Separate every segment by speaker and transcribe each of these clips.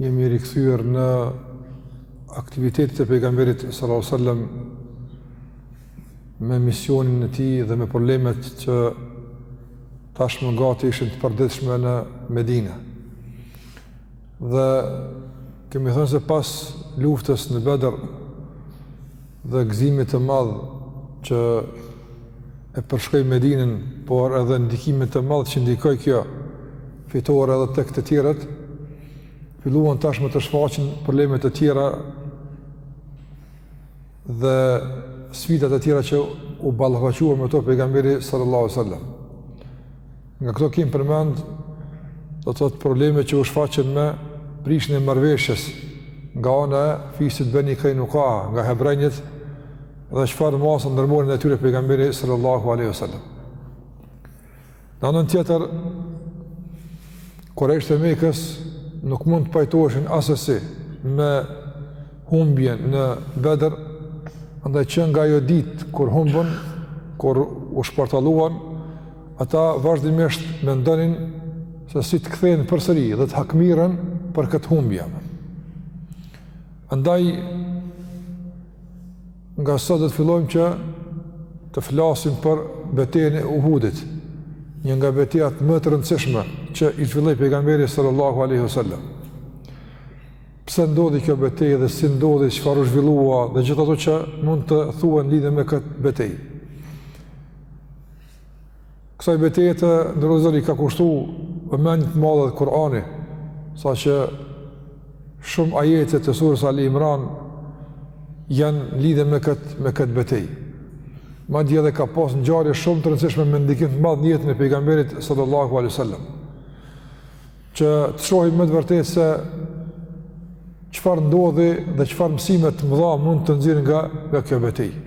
Speaker 1: Jemi rikthyer në aktivitetet e pejgamberit sallallahu alajhi wasallam me misionin e tij dhe me problemet që tashmë gati ishin të përditshme në Medinë. Dhe kemi thënë se pas luftës në Bedër dhe gëzimit të madh që e përshkoi Medinën, por edhe ndikimit të madh që ndikoi kjo fitore edhe tek të tjerët, filluan tashmë të shfaqen probleme të tjera dhe sfida të tjera që u ballafaqua me to pejgamberi sallallahu alajhi wasallam. Nga këto kemi përmend do të thotë problemet që u shfaqën me prishjen e marrëveshjes nga ana e fisit Beni Kainuka nga hebrenjët dhe çfarë masa ndërmori ndaj tyre pejgamberi sallallahu alaihi wasallam. Në anën tjetër Kurajshët e Mekës nuk mund të pajtoheshin asesi me humbjen në Bedër, andaj që nga ajo ditë kur humbën, kur u shpartalluan, Ata vazhdimisht mendonin se si të kthehen përsëri dhe të hakmiren për këtë humbje. Andaj, nga sot do të fillojmë që të flasim për betejën e Uhudit, një nga betejat më të rëndësishme që i zhvilloi pejgamberi sallallahu alaihi wasallam. Pse ndodhi kjo betejë dhe si ndodhi, çfarë u zhvillua dhe gjithë ato që mund të thuhen lidhur me këtë betejë. Kësaj beteje të nderuar i ka kushtu vëmendje të madhe edhe Kurani, saqë shumë ajete të surës Ali Imran janë lidhur me këtë, me këtë betejë. Madje edhe ka pas ngjarje shumë të rëndësishme me ndikim të madhë në jetën e pejgamberit sallallahu alaihi wasallam. Që të shohim me të vërtetë se çfarë ndodhi dhe çfarë mësime të mëdha mund të nxirren nga, nga kjo betejë.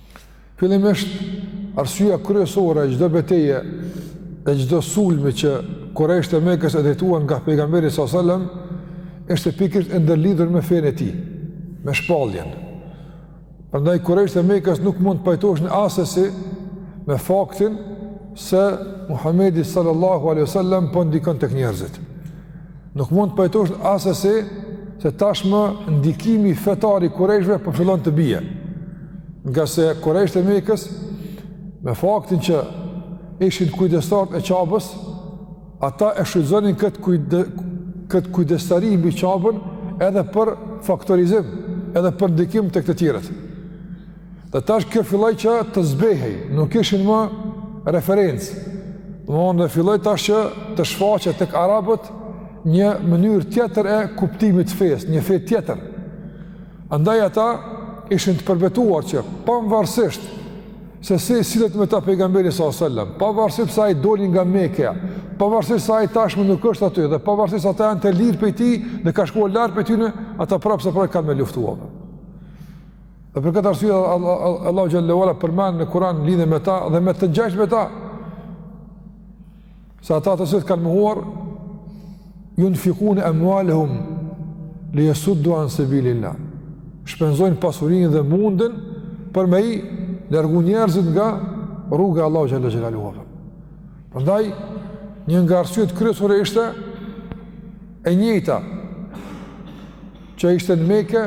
Speaker 1: Fillimisht, arsyeja kryesore e çdo beteje e çdo sulmi që Kurajshët e Mekës e drejtuan nga pejgamberi sallallahu alajhi wasallam ishte pikërisht e ndërlidhur me fenë e tij, me shpalljen. Prandaj Kurajshët e Mekës nuk mund të pajtoheshin asesi me faktin se Muhamedi sallallahu alajhi wasallam po ndikon tek njerëzit. Nuk mund të pajtoheshin asesi se tashmë ndikimi fetar i kurejshëve po fillon të bije. Ngase kurejshët e Mekës, me faktin që ishin kujdestarët e Qabes, ata e shfrytëzonin këtë, kujde, këtë kujdestari mbi Qaben edhe për faktorizim, edhe për ndikim tek të tjerët. Dhe tash kjo filloi që të zbehej, nuk ishin më referencë. Domethënë dhe filloi tash që të shfaqet tek arabët një mënyrë tjetër e kuptimit të fesë, një fe tjetër. Andaj ata ishin të përbetuar që pavarësisht se si sillet me ta pejgamberi sa selam, pavarësisht se ai doli nga Meka, pavarësisht se ai tashmë nuk është aty dhe pavarësisht se ata janë të lirë prej tij dhe ka shkuar larg prej tyre, ata prapse prapë kanë me luftuar. Dhe për këtë arsye Allahu xhel-le ue ala përmend në Kur'an lidhje me ta dhe me të ngjashmit me ta. Se ata të cilët kanë mohuar yunfikun amwaluhum li yasuddu an sabilillah. Shpenzojnë pasurinë dhe mundin për me i largu njerëzit nga rruga e Allahut xhel-le ue ala. Prandaj një nga arsyet kryesore ishte e njëjta që ishte në Mekë,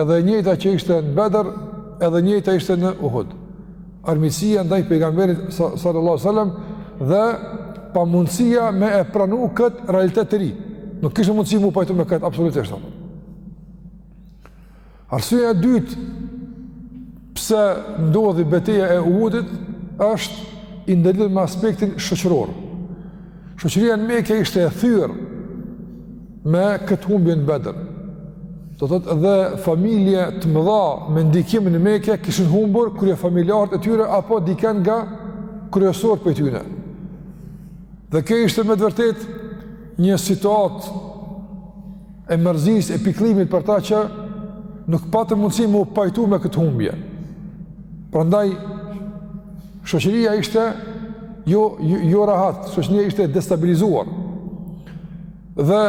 Speaker 1: edhe e njëjta që ishte në Bedër, edhe e njëjta ishte në Uhud. Armiqësia ndaj pejgamberit sallallahu alajhi wasallam dhe pamundësia me e pranu kët realitet të ri. Nuk kishte mundësi mu pajtu me kët absolutisht. Arsyeja e dytë Pse ndodhi beteja e Uhudit është i ndërlidhur me aspektin shoqëror. Shoqëria në Mekë ishte e thyer me këtë humbje në Bedër. Do thotë dhe familje të mëdha me ndikim në Mekë kishin humbur kryefamiljarët e tyre apo dikën nga kryesorët prej tyre. Dhe kjo ishte me të vërtetë një situatë e mërzisë, e pikëllimit për ta që nuk patën mundësi me u pajtu me këtë humbje. Prandaj, shoqëria ishte jo, jo, jo rahat, shoqëria ishte e destabilizuar. Dhe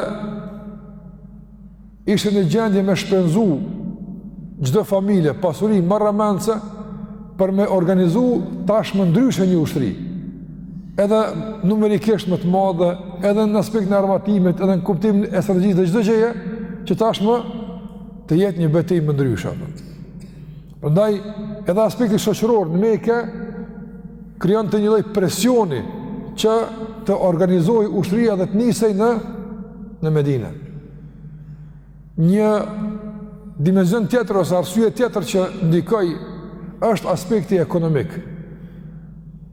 Speaker 1: ishte në gjendje me shpenzu çdo familje, pasuri marramendëse për me organizu tashmë ndryshe një ushtri. edhe numerikisht më të madhe, edhe në aspektin e armatimit, edhe në kuptimin e strategjisë dhe çdo gjëje, që tashmë të jetë një betejë më ndryshe. Prandaj, edhe aspekti shoqëror në Mekë, krijonte një lloj presioni që të organizohej ushtria dhe të nisej në, në Medine. Një dimension tjetër ose arsye tjetër që ndikoi është aspekti ekonomik.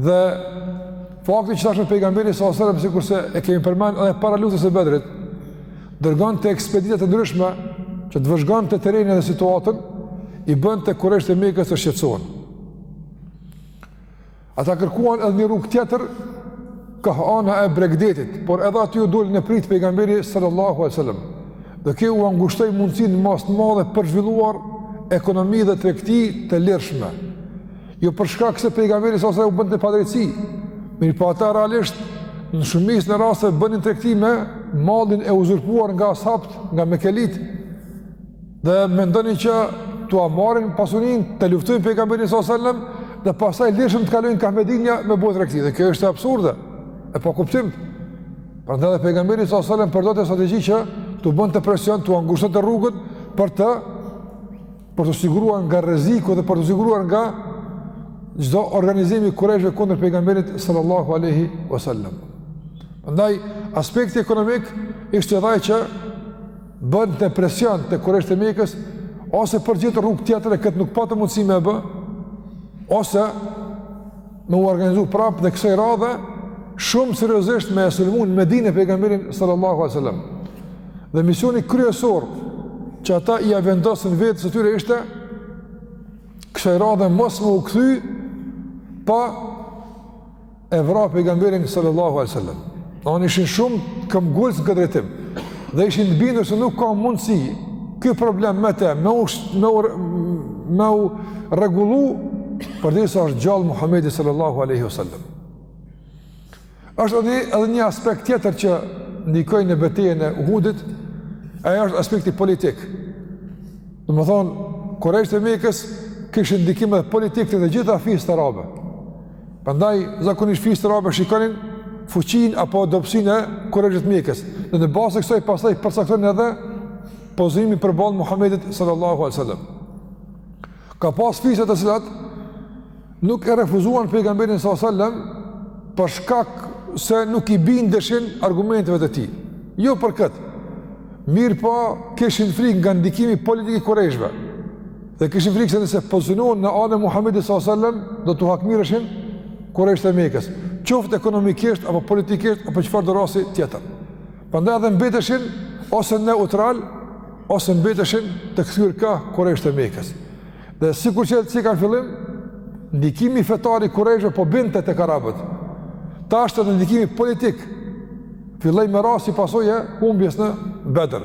Speaker 1: Dhe fakti që tashmë pejgamberi sallallahu a sallam, sikurse e kemi përmen edhe para luftës së Bedrit, dërgonte ekspedita të ndryshme, që të vëzhgonte terrenin dhe situatën, i bënte kurejshët e Mekës të shqetësuar. Ata kërkuan edhe një rrugë tjetër, kah ana e bregdetit, por edhe aty u doli në pritë pejgamberi sallallahu a sallam. Dhe kjo ua ngushtoi mundësinë në masë të madhe për zhvilluar ekonomi dhe tregti të lirshme. Jo për shkak se pejgamberi sallallahu alaihi wasallam u bënte padrejtësi. Mirëpo ata realisht në shumicën e rasteve bënin tregti me mallin e uzurpuar nga as'habët, nga mekelitë. Dhe mendonin që t'ua marrin pasuninë, ta luftojnë pejgamberin sallallahu alaihi wasallam dhe pastaj lirshëm të kalojnë kah Medinja me bo tregti. Dhe kjo është absurde. E pakuptim. Prandaj pejgamberi sallallahu alaihi wasallam përdorte strategji që t'u bënte presion, t'ua ngushtonte rrugën për të për t'u siguruar nga rreziku dhe për t'u siguruar nga çdo organizim i kurajshëve kundër pejgamberit sallallahu alaihi wasallam. Prandaj aspekti ekonomik ishte edhe ai që bënte presion te kurajshët e Mekës ose për gjetë rrugë tjetër e këtë nuk patën mundësi me bë ose me u organizu prapë dhe kësaj radhe, shumë seriozisht me e sulmu në Medine pejgamberin sallallahu a sallam. Dhe misioni kryesor që ata ia vendosin vetes së tyre ishte, kësaj radhe mos me u kthy pa e vra pejgamberin sallallahu a sallam. Domethënë ishin shumë këmbëngulës në këtë drejtim, dhe ishin të bindur se nuk ka mundësi ky problem me te, me u, me u, me u rregullu, përderisa është gjallë Muhammedi sallallahu aleyhi sallam. është edhe, edhe një aspekt tjetër që ndikoi në betejën e Uhudit, ai është aspekti politik. Domethënë, kurejshët e Mekës, kishin ndikim edhe politik te të gjitha fiset arabe. Prandaj zakonisht fiset arabe shikonin fuqinë apo dobësinë e kurajshëve të Mekës. Dhe në bazë të kësaj pastaj përcaktonin edhe pozicionimin përballë Muhamedit sallallahu alaihi wasallam. Ka pas fise të cilat nuk e refuzuan pejgamberin sallallahu alaihi wasallam për shkak se nuk i bindeshin argumenteve të tij. Jo për këtë. Mirëpo, kishin frikë nga ndikimi politik i kurajshëve. Dhe kishin frikë se nëse pozicionohen në anën e Muhamedit sallallahu alajhi wasallam, do t'u hakmerreshin kurajshët e Mekës, qoftë ekonomikisht apo politikisht apo çfarëdo rasti tjetër. Prandaj edhe mbeteshin ose neutralë ose mbeteshin të kthyer ka kurajshët e Mekës. Dhe sikur që e cekëm në fillim, ndikimi fetar i kurajshëve po binte tek arabët. Tash edhe ndikimi politik filloi me ra si pasojë e humbjes në Bedër.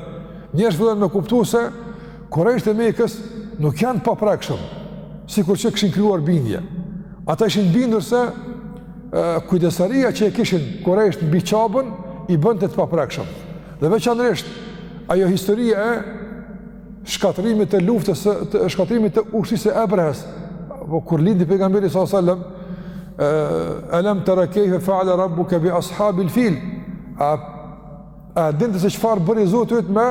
Speaker 1: Njerëzit filluan me kuptu se Kurajshët e Mekës nuk janë të paprekshëm, sikur që kishin krijuar bindje. Ata ishin bindur se kujdesaria që e kishin kurajshët mbi Qabën i bënte të paprekshëm. Dhe veçanërisht ajo historia e shkatërrimit të luftës, të shkatërrimit të ushtrisë së Ebrehes, apo kur lindi pejgamberi sallallahu alajhi wasallam, alam tara kayfa fa'ala rabbuka bi ashabil fil. A A dinte se çfarë bëri Zoti yt me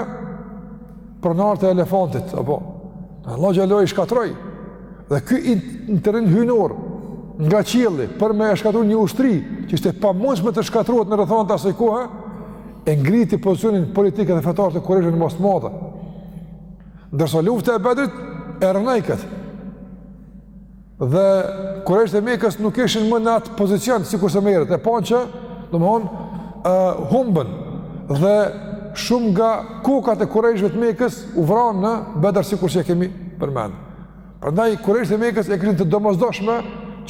Speaker 1: pronarët e elefantit, apo? Allah xhele ala i shkatërroi, dhe ky intervenim hyjnor, nga qielli, për me e shkatërru një ushtri, që ishte pamundshme të shkatërrohet në rrethanat e asaj kohe, e ngriti pozicionin politik dhe fetar të kurejshëve në masë të madhe. Ndërsa lufta e Bedrit, e rrënoi këtë. Dhe kurajshët e Mekës nuk ishin më në atë pozicion sikurse më herët. E panë që, domthonë, ë uh, humbën dhe shumë nga kokat e kurajshëve të Mekës u vranë në Bedr sikurse e kemi përmend. Prandaj kurajshët e Mekës e kishin të domosdoshme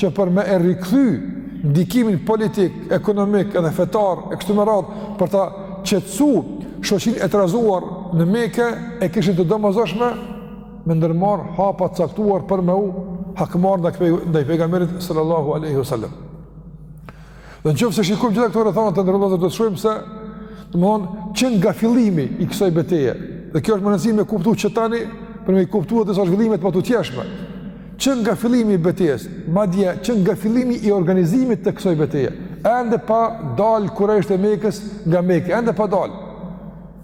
Speaker 1: që për me e rikthy ndikimin politik, ekonomik edhe fetar e kështu me radhë për ta qetësu shoqninë e trazuar në Mekë e kishin të domosdoshme me ndërmarrë hapa të caktuar për me u hakmarrë ndaj ndaj pejgamberit sallallahu alaihi wasallam. Dhe në qoftë se shikojmë gjitha këto rrethana, të nderuar vëllezër, do të shohim se domethënë që nga fillimi i kësaj beteje dhe kjo është me rëndësi me kuptu që tani për me i kuptu edhe disa zhvillime të mëtutjeshme që nga fillimi i betejës, madje, që nga fillimi i organizimit të kësaj beteje, ende pa dalë kurajshët e Mekës nga Meka, ende pa dalë.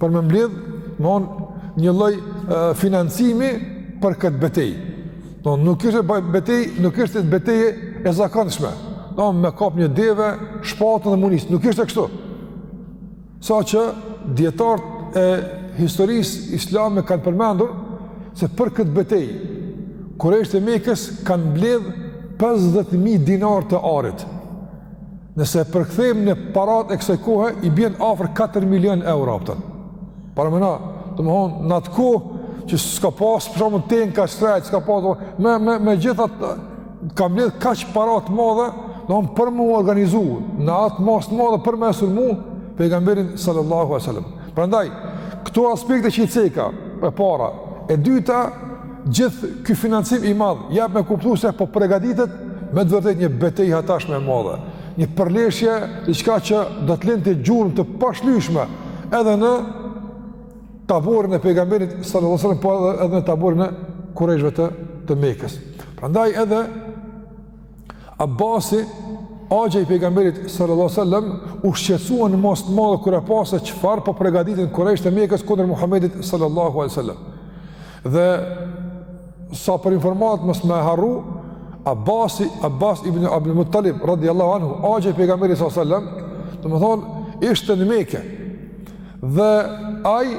Speaker 1: për me mbledh më në një lloj financimi për këtë betejë. Domethënë nuk ishte betejë, nuk ishte betejë e zakonshme. Domethënë me kap një deve, shpatën dhe m'u nis, nuk ishte kështu. Saqë dijetarët e historisë islame kanë përmendur se për këtë betejë kurajshët e Mekës kanë mbledh 50000 dinar të arit. Nëse e përkthejmë në paratë e kësaj kohe, i bjen afrë 4 milion euro, apo. Paramendo, domethënë, në atë kohë, që s'ka pasë për shembull sene kaq shtrejtë, s'ka pasë, me, me, megjithatë, kanë mbledh kaq para të madhe, domethënë për m'u organizu, në atë masë të madhe për me e sulmu, pejgamberin sallallahu alejhi sallam. Prandaj, këto aspekte që i ceka, e para, e dyta, Gjithë ky financim i madh jep me kuptu se po përgatitet me të vërtetë një betejë hatashme e madhe, një përleshje diçka që do të lënte gjurmë të pashlyeshme edhe në taborin e pejgamberit sallallahu alajhi wasallam, por edhe në taborin e kurajshëve të të Mekës. Prandaj edhe Abasi, axha i pejgamberit sallallahu sallam, u shqetësua në masë të madhe kur e pa se çfarë po pregaditin kurejshët e Mekës kundër Muhammedit sallallahu sallam. Dhe sa për informatë mos me harru, Abasi, Abbas ibn Abdul Muttalib, radiallahu anhu, axha i pejgamberit sallallahu sallam, domethonë, ishte në Mekë. Dhe ai,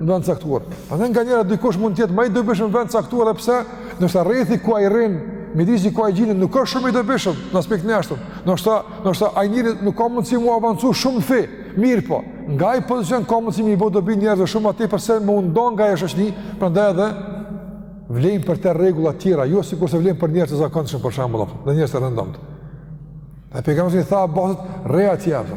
Speaker 1: vend caktuar. Prandaj nganjëherë dikush mund të jetë më i dobishëm në vend caktuar edhe pse do të rrethi ku ai rrin, mjedisi ku ai gjindet nuk ka shumë i dobishëm në aspektin e ashtu. Do të thotë, do të thotë ai njeri nuk ka mundësi me u avancu shumë fe. Mirëpo, nga ai pozicion ka mundësi me i bë dobi njerëzve shumë atë për se më undë nga ajo shoqni, prandaj edhe vlen për të rregulla të tjera, jo sikurse vlen për njerëz të zakonshëm për shembull, në njerëz të rëndomtë. Ai pejgamberi tha Abbasit, "rri aty atë."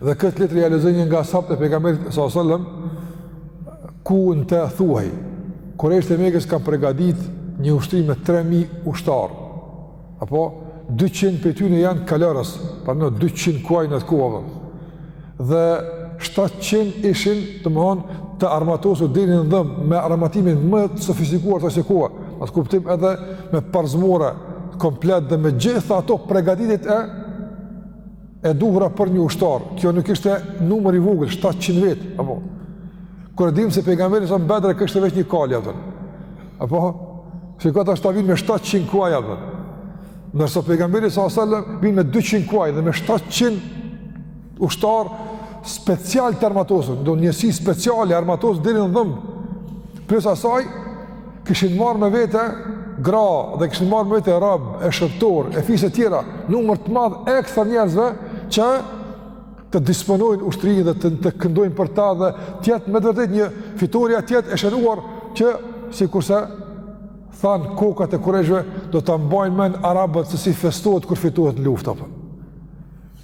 Speaker 1: Dhe këtë letër ia lexoi një nga ashabët e pejgamberit sallallahu alajhi wasallam ku në të thuhej Kurejshët e Mekës kanë përgatitur një ushtri me 3000 ushtar. Apo 200 prej tyre janë kalorës, pra në 200 kuaj në atë kohë. Dhe 700 ishin, domthon, të armatosur deri në dhëmbë me armatimin më të sofistikuar të asaj kohe. Në atë kuptim edhe me parzmore komplet dhe me gjitha ato përgatitjet e e duhura për një ushtar. Kjo nuk ishte numër i vogël, 700 vetë, apo. Kur e dimë se pejgamberi sa në Bedr kishte veç një kalë atë. Apo se këta tash vijnë me 700 kuaj atë. Ndërsa pejgamberi sa sallam vijnë me 200 kuaj dhe me 700 ushtarë specialë të armatosur, do njësi speciale armatosur deri në dhëmbë. Plus asaj, Kishin marrë me vete gra dhe kishin marrë me vete robë, e shërbëtorë, e fise tjera, numër të madh ekstra njerëzve që të disponojnë ushtrinë dhe të, të këndojnë për ta dhe të jetë me të vërtetë një fitorja të jetë e shënuar që sikurse thanë kokat e kurejshëve do ta mbajnë mend arabët se si festohet kur fitohet në luftë.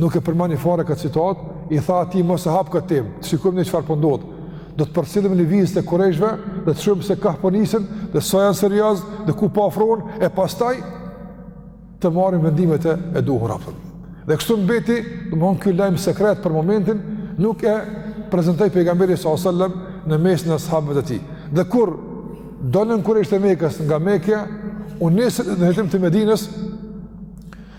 Speaker 1: Nuk e përmendi fare këtë situatë, i tha atij mos e hap këtë temë, të shikojmë ne çfarë po ndodh. Po do t'i përcjellim lëvizjet e kurejshëve, dhe të shohim se kah po nisen, po dhe sa janë seriozë, dhe ku pa po afrohen, e pastaj të marrim vendimet e, e duhura, apo. Dhe kështu mbeti, domethonë ky lajm sekret për momentin, nuk e prezentoi pejgamberi s.a.s. në mesin e ashabëve të tij. Dhe kur dolën kurejshët e Mekës nga Mekja, u nisën në drejtim të Medinës,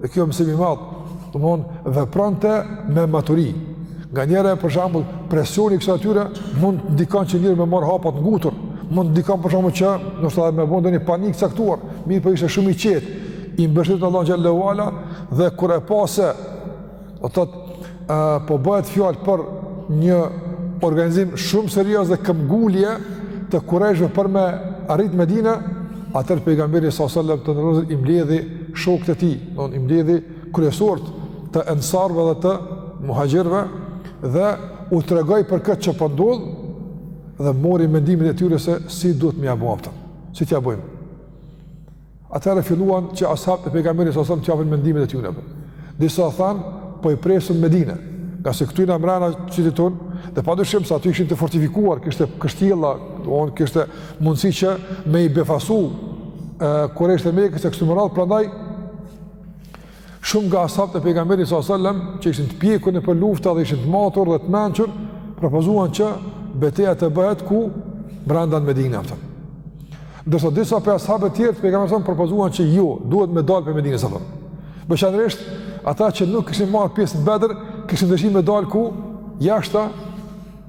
Speaker 1: Dhe kjo mësim i madh, domethonë vepronte me maturi. Nganjëherë për shembull presioni i kësaj natyre mund të ndikon që njeri me marrë hapa të ngutur, mund të ndikon për shembull që ndoshta me u bo ndonjë panik i caktuar, mirëpo ishte shumë i qetë, i mbështetur në Allahun xhele ve ala dhe kur e pa se Do të thotë, po bëhet fjalë për një organizim shumë serioz dhe këmbgulje të kurejshve për me arrit Medinën, atëherë pejgamberi sa sallam ndër të tjera i mbledhi shokët e tij, domethënë i mbledhi kryesort të ensarve dhe të muhaxhirëve dhe u tregoj për këtë që po ndodh apo dhe mori mendimin e tyre se si duhet me ja bo apo, si t'ja bëjmë. Atëherë filluan që ashabët e pejgamberit sa salam t'japin mendimet e tyre. Disa than, po i presim n'Medinë, ngase këtu jena mrena qytetit tonë, dhe padyshim se aty ishin të fortifikuar, kishte kështjella, domthonë kishte mundësi që me i befasu kurejshët e Mekës e kështu me radhë, prandaj Shumë nga ashabët e pejgamberit sallallahu alajhi wasallam që ishin të pjekur nëpër lufta dhe ishin të matur dhe të mençur, propozuan që beteja të bëhet ku brenda në Medinë apo. Ndërsa disa prej ashabëve tjerë të pejgamberit sallallahu propozuan që jo, duhet me dalë prej Medinës apo. Veçanërisht ata që nuk kishin marrë pjesë në Bedër, kishin dëshirë me dalë ku jashta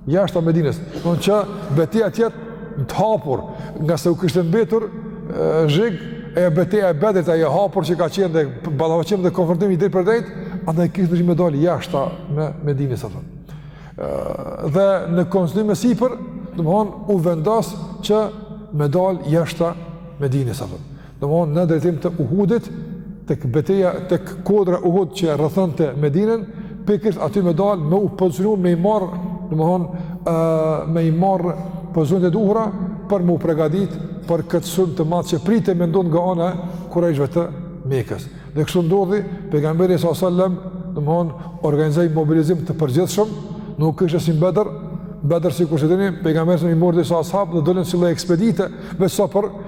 Speaker 1: Jashtë Medinës, domethënë që beteja të jetë në të hapur, ngase u kishte mbetur zhig ajo beteja e Bedrit ajo e hapur që ka qenë dhe ballafaqim dhe konfrontim i drejtpërdrejtë, andaj kishin dëshirë me dalë jashtë Medinës apo. Ëh dhe në konsultim e sipër, domthon u vendos që me dalë jashtë Medinës apo. Domethënë në drejtim të Uhudit, tek beteja, tek kodra Uhud që rrethonte Medinën, pikërisht aty me dalë, me u pozicionu, me i marrë, domethënë, uh, me i marrë pozicionet e duhura, për me u pregadit, për këtë sulm të madh që pritej me ndodh nga ana e kurejshve të Mekës. Dhe kështu ndodhi, pejgamberi s.a.s. domethënë, organizoj mobilizim të përgjithshëm, nuk është si n'Bedër, n'Bedër sikurse dini, pejgamberi i mori disa ashab dhe dolën si lloj ekspedite, veç sa për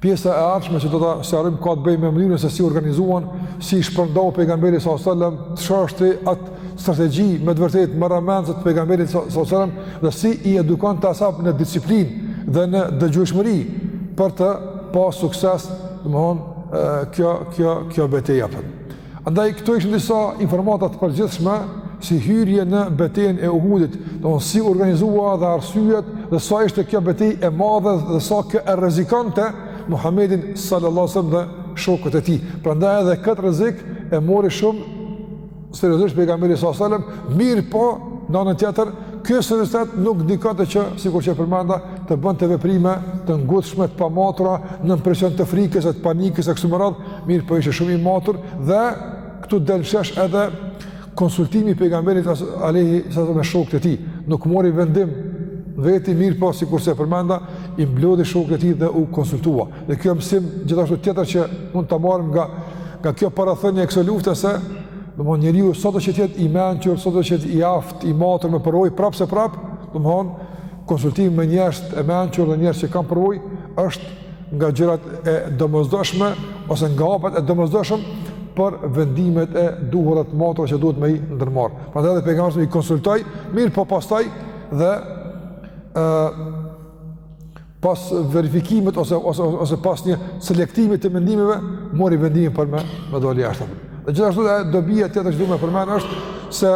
Speaker 1: Pjesa e ardhshme që do ta sqarojmë ka të bëjë me mënyrën se si u organizuan, si i shpërndau pejgamberi sa selam, çka është një strategji me të vërtetë brilante e pejgamberit sa selam dhe si i edukonte ashabët në disiplinë dhe në dëgjueshmëri për të pas sukses, domthon kjo kjo kjo betejë apo. Andaj këto ishin disa informata të përgjithshme si hyrje në betejën e Uhudit, domethënë si u organizua dhe arsyet dhe sa ishte kjo betejë e madhe dhe sa kjo e rrezikonte Muhamedin sallallahu alaihi wasallam dhe shokët e tij. Prandaj edhe kët rrezik e mori shumë seriozisht pejgamberi sallallahu alaihi wasallam, mirëpo në anën tjetër, ky seriozitet nuk ndikonte që sikur që e përmenda të bënte veprime të ngutshme të pamatura nën presion të frikës e të panikës e kështu me radhë, Mirëpo ishte shumë i matur dhe këtu del n'shesh edhe konsultimi i pejgamberit alejhi selam me shokët e tij. Nuk mori vendim n'veti mirëpo sikurse përmenda i mblodhi shokët e tij dhe u konsultua. Dhe kjo mësim gjithashtu tjetër që mund ta marrim nga nga kjo parathënie e kësaj lufte se domethënë njeriu sado që të jetë i mençur, sado që t'jetë i aftë, i matur me përvojë prapëseprapë, domethënë konsultimi me njerëz të mençur dhe njerëz që kanë përvojë është nga gjërat e domosdoshme ose nga hapat e domosdoshëm për vendimet e duhura të matura që duhet me i ndërmarrë. Prandaj edhe pejgamberi i konsultoi, mirëpo pastaj edhe pas verifikimit ose ose ose pas një selektimi të mendimeve mori vendimin për me me dalë jashtë. Dhe gjithashtu dobia tjetër që duhet të përmend është se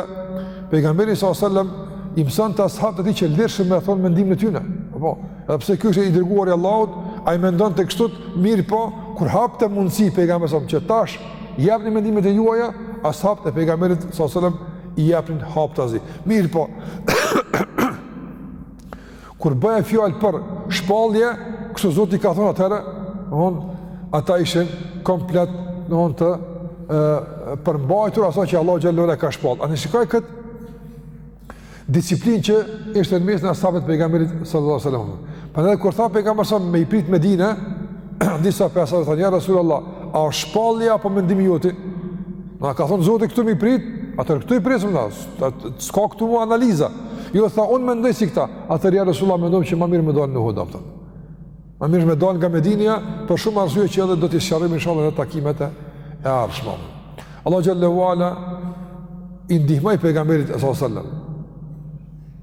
Speaker 1: pejgamberi sallallahu alajhi wasallam i mësonte ashabët e tij që lirshëm me thonë mendimin e tyre. Apo Edhe pse ky është i dërguar i Allahut, ai mendonte kështu, mirëpo, kur hapte mundësi pejgamberi sa selam që tash jepni mendimet e juaja, ashabët e pejgamberit sa selam i jepnin haptazi. Mirëpo kur bëhej fjalë për shpallje, kështu Zoti ka thonë atëherë, domethënë ata ishin komplet domethënë të e, përmbajtur asaj që Allah xhel-le ue ala ka shpallë. Ani shikoje këtë Disiplinë që ishte në mesin e ashabëve të pejgamberit sallallahu alaihi wasallam. Prandaj kur tha pejgamberi sa me i prit n'Medine, disa prej tyre thanë ja Rasulullah, a është shpallje apo mendimi joti? A ka thon Zoti këtu me i prit, atëherë këtu i presim na. S'ka këtu m'u analizu. Jo tha un mendoj si këta, atëherë ja Rasulullah mendojmë që ma mirë me dalë në hudafta. Ma mirë me dalë nga Medina për shumë arsye që edhe do t'i sqarojmë inshallah në takimet e ardhshme. Allahu xhel-le ue ala i ndihmoi pejgamberit sallallahu alajhi wasallam.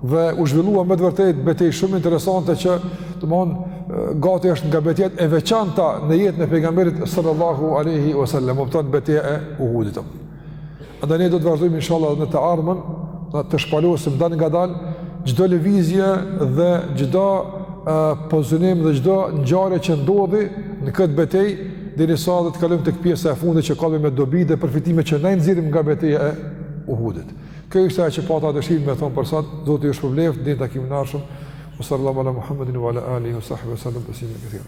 Speaker 1: Dhe u zhvillua me të vërtetë betejë shumë interesante që domthon gati është nga betejat e veçanta në jetën e pejgamberit sallallahu alajhi wasallam, kupton beteja e Uhudit. Andaj ne do të vazhdojmë inshallah në të ardhmen, të shpalosim dalngadal çdo lëvizje dhe çdo pozicionim dhe çdo ngjarje që ndodhi në këtë betejë derisa do të kalojmë tek pjesa e fundit që kemi me dobi dhe përfitimet që ne i nxjerrim nga beteja e Uhudit. Kjo ishte ajo që pata dëshirë me thon për sot, zoti ju shpërbleftë deri n'takimin e ardhshëm. Wa sallallahu ala Muhammedin wa ala alihi wa sahbihi wa sallam taslima kethira.